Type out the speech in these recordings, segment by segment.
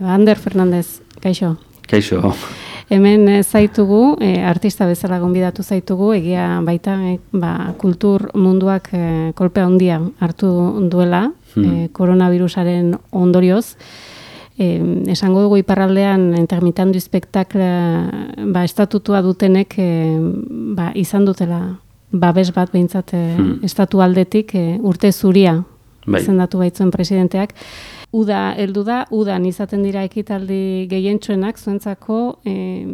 Ander Fernandez, kaixo. Kaixo. Hemen eh, zaitugu, e, artista bezala gonbidatu zaitugu, egia baita e, ba, kultur munduak e, kolpe handia hartu duela, hmm. koronavirusaren ondorioz. E, esango dugu iparraldean intermitandu spektakla ba, estatutua dutenek ba, izan dutela babes bat behintzat hmm. estatu aldetik urte zuria bai. izendatu baitzuen presidenteak. Uda heldu da, udan izaten dira ekitaldi gehientsuenak zuentzako eh,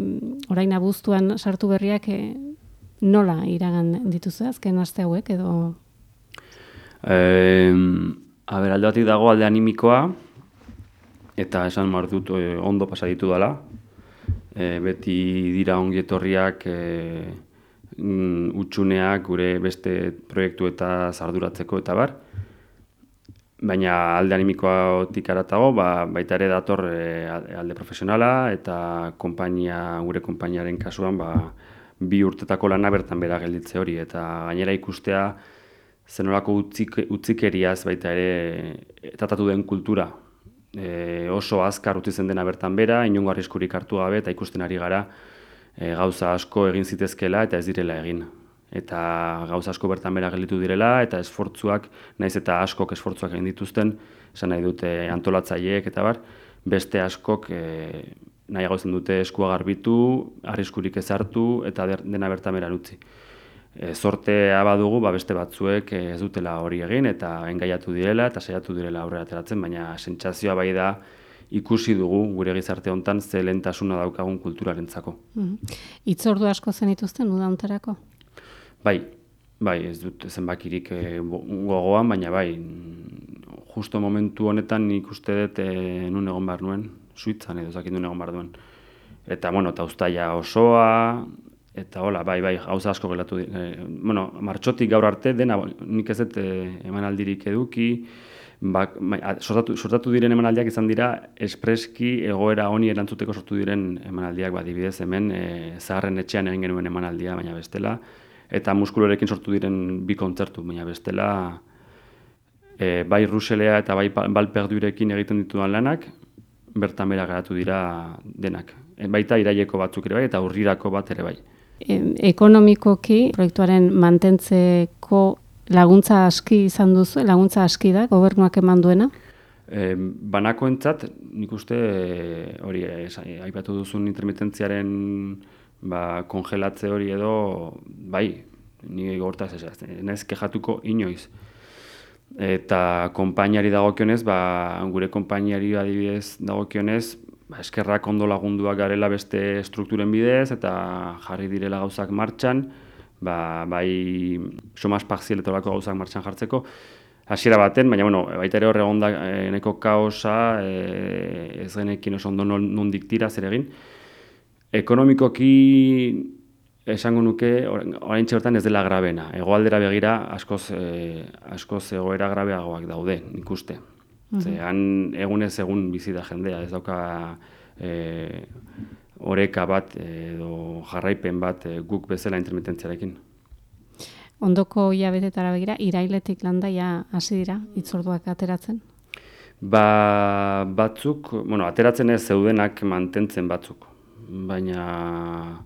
orain abuztuan sartu berriak eh, nola iragan dituzu azken aste hauek edo eh, a ber, alde dago alde animikoa eta esan mar dut eh, ondo pasa ditu dela. Eh, beti dira ongi etorriak eh, utxuneak gure beste proiektu eta zarduratzeko eta bar. Baina alde animikoa aratago, ba, baita ere dator e, alde profesionala eta konpainia, gure konpainiaren kasuan ba, bi urtetako lana bertan bera gelditze hori. Eta gainera ikustea zenolako utzik, utzikeriaz baita ere tratatu den kultura. E, oso azkar utzi zen dena bertan bera, inongo arriskurik hartu gabe eta ikusten ari gara e, gauza asko egin zitezkela eta ez direla egin eta gauza asko bertan bera gelditu direla, eta esfortzuak, naiz eta askok esfortzuak egin dituzten, esan nahi dute antolatzaileek eta bar, beste askok e, nahi gauzen dute eskua garbitu, arriskurik ezartu eta dena bertan bera utzi. E, sortea badugu, ba beste batzuek ez dutela hori egin eta engaiatu direla eta saiatu direla aurrera ateratzen, baina sentsazioa bai da ikusi dugu gure gizarte hontan ze lentasuna daukagun kulturarentzako. Mm -hmm. Itzordu asko zenituzten udantarako? Bai, bai, ez dut zenbakirik e, gogoan, baina bai, justo momentu honetan nik uste dut e, nun egon behar nuen, suitzan edo zakin egon behar duen. Eta, bueno, eta ustaia osoa, eta hola, bai, bai, gauza asko gelatu, e, bueno, martxotik gaur arte, dena, nik ez dut e, emanaldirik eduki, ba, sortatu, sortatu diren emanaldiak izan dira, espreski egoera honi erantzuteko sortu diren emanaldiak, ba, dibidez hemen, e, zaharren etxean egin genuen emanaldia, baina bestela, eta muskulorekin sortu diren bi kontzertu, baina bestela e, bai Ruselea eta bai Balperdurekin egiten ditudan lanak, bertan bera geratu dira denak. E, baita iraieko batzuk ere bai eta urrirako bat ere bai. E, ekonomikoki proiektuaren mantentzeko laguntza aski izan duzu, laguntza aski da gobernuak eman duena? E, banako entzat, nik uste hori e, aipatu duzun intermitentziaren ba, kongelatze hori edo, bai, ni gortaz ez, ez kejatuko inoiz. Eta konpainiari dagokionez, ba, gure konpainiari adibidez dagokionez, ba, eskerrak ondo lagunduak garela beste strukturen bidez, eta jarri direla gauzak martxan, ba, bai somas parzialetorako gauzak martxan jartzeko, hasiera baten, baina bueno, baita ere horre da eneko kaosa, e, ez genekin oso ondo nondik tira zer egin, ekonomikoki esango nuke orain bertan ez dela grabena. Egoaldera begira askoz, e, askoz egoera grabeagoak daude, ikuste. Mm -hmm. egunez egun bizi da jendea, ez dauka e, oreka bat edo jarraipen bat e, guk bezala intermitentziarekin. Ondoko hilabetetara begira, irailetik landa ja hasi dira, itzorduak ateratzen? Ba, batzuk, bueno, ateratzen ez zeudenak mantentzen batzuk baina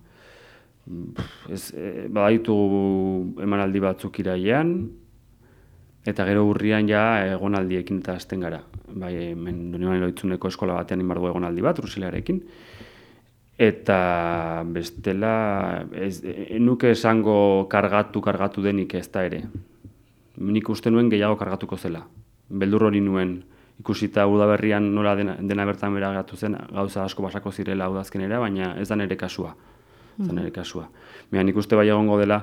ez, e, badaitu emanaldi batzuk irailean, eta gero urrian ja egonaldiekin eta azten gara. Bai, hemen Donibane Loitzuneko eskola batean inbardu egonaldi bat, Rusilearekin. Eta bestela, ez, nuke esango kargatu, kargatu denik ez da ere. Nik uste nuen gehiago kargatuko zela. Beldur hori nuen, ikusita udaberrian nola dena, dena bertan bera gatu zen, gauza asko basako zirela udazkenera, baina ez da nire kasua. Ez da mm. nire kasua. Baina nik uste bai egongo dela,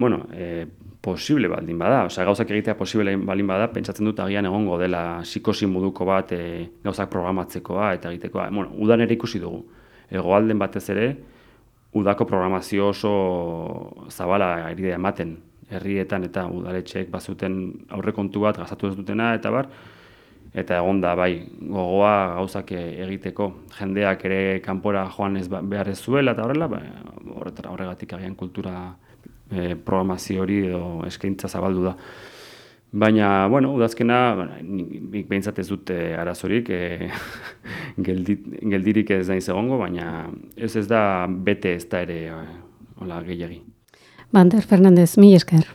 bueno, e, posible baldin bada, osea, gauzak egitea posible baldin bada, pentsatzen dut agian egongo dela psikosi moduko bat e, gauzak programatzekoa eta egitekoa. Bueno, udan ere ikusi dugu. Egoalden batez ere, udako programazio oso zabala eridea ematen herrietan eta udaletxeek bazuten aurrekontu bat gazatu ez dutena eta bar, eta egon da bai gogoa gauzak e, egiteko jendeak ere kanpora joan ez ba, behar ez zuela eta horrela ba, horregatik agian kultura e, programazio hori edo eskaintza zabaldu da. Baina, bueno, udazkena, bueno, nik behintzat ez dut e, arazorik, e, geldit, geldirik ez naiz egongo, baina ez ez da bete ez da ere e, hola gehiagi. Bander Fernandez, mi esker.